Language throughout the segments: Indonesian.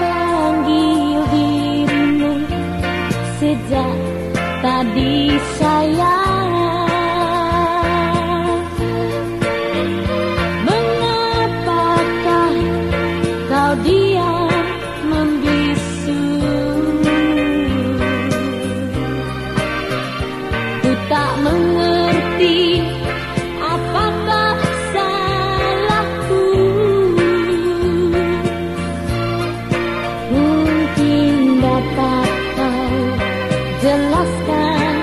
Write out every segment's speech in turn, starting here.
panggil dirimu. Sejak tadi saya jelaskan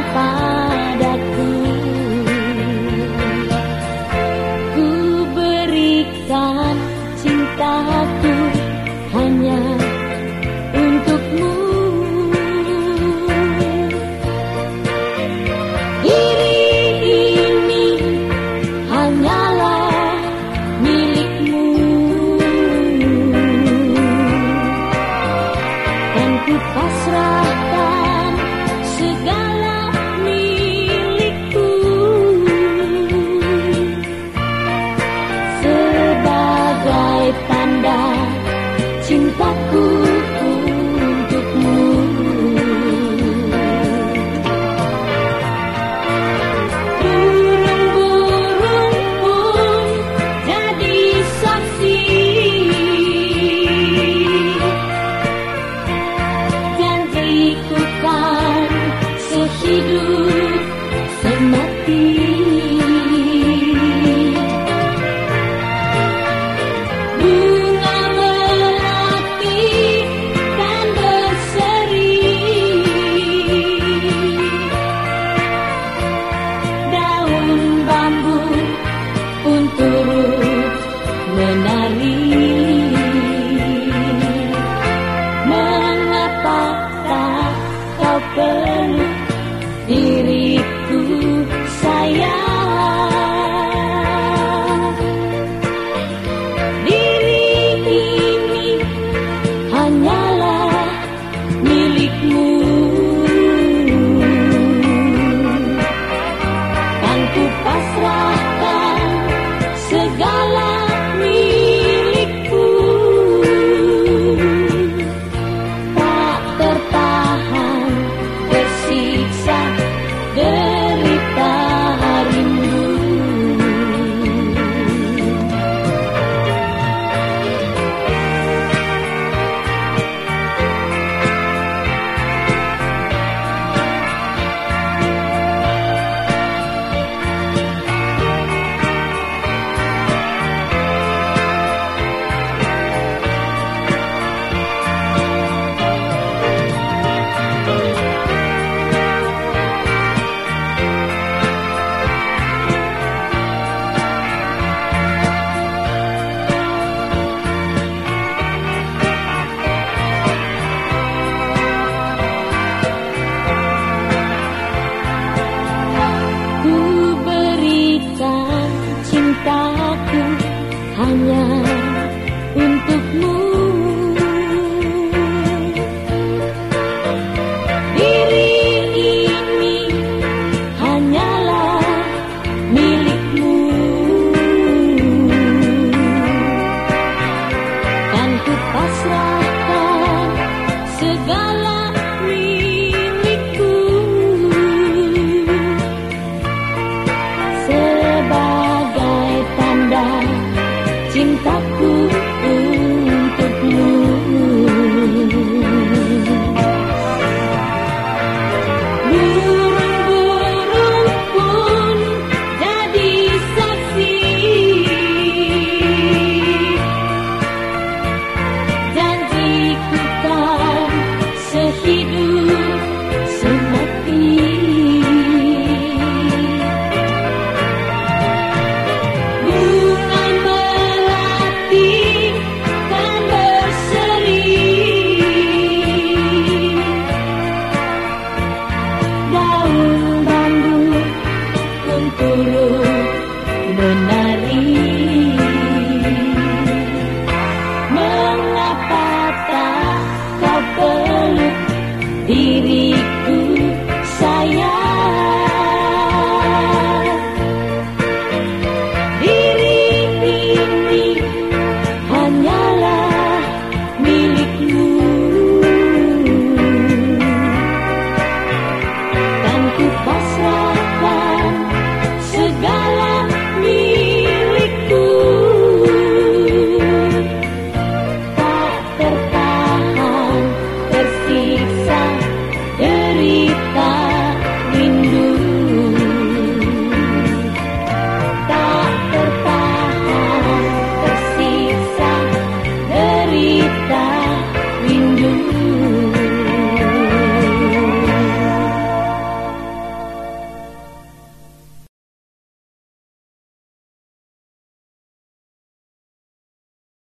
You. hanya turun menari. Mengapa tak kau